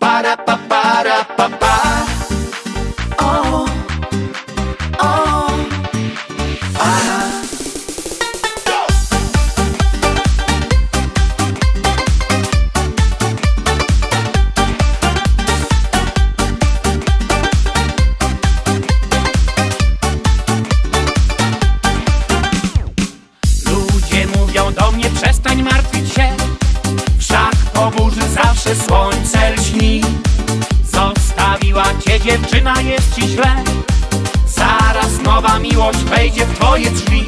Para pa para pa pa. Oh, Dziewczyna, jest ci źle. Zaraz nowa miłość wejdzie w twoje drzwi.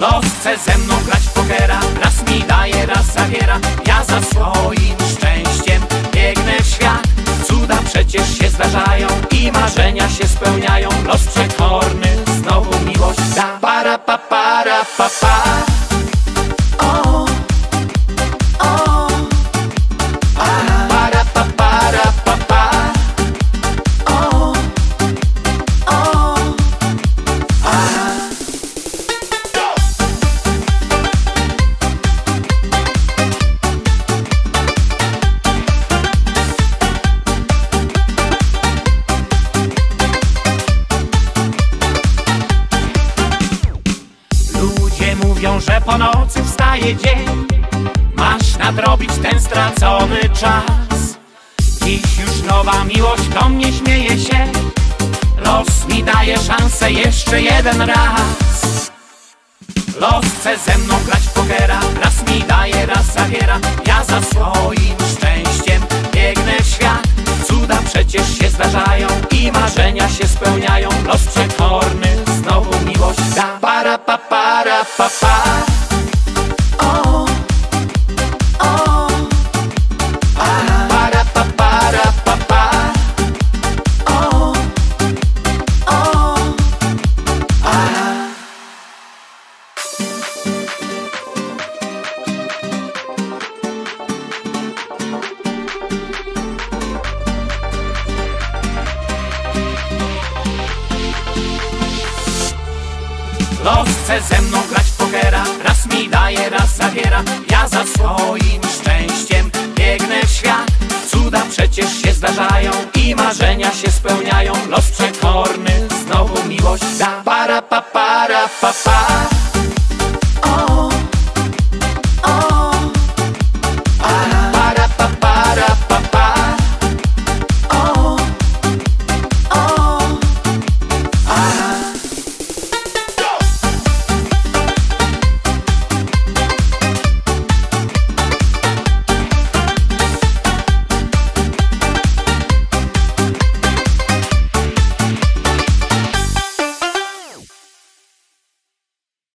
Los chce ze mną grać w pokera. Raz mi daje, raz zabiera. Ja za swoim szczęściem biegnę w świat. Cuda przecież się zdarzają I marzenia się spełniają. Los przekorny Że po nocy wstaje dzień. Masz nadrobić ten stracony czas. Dziś już nowa miłość do mnie śmieje się. Los mi daje szansę jeszcze jeden raz. Los chce ze mną grać w pokera. Raz mi daje, raz zabiera. Ja za swoim szczęściem biegnę w świat. Cuda przecież się zdarzają I marzenia się spełniają. Los przekorny para Los chce ze mną grać w pokera. Raz mi daje, raz zabiera. Ja za swoim szczęściem biegnę w świat. Cuda przecież się zdarzają I marzenia się spełniają. Los przekorny znowu miłość da. Para pa para pa pa